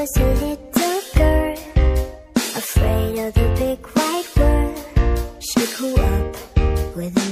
was a little girl, afraid of the big white world. She grew up with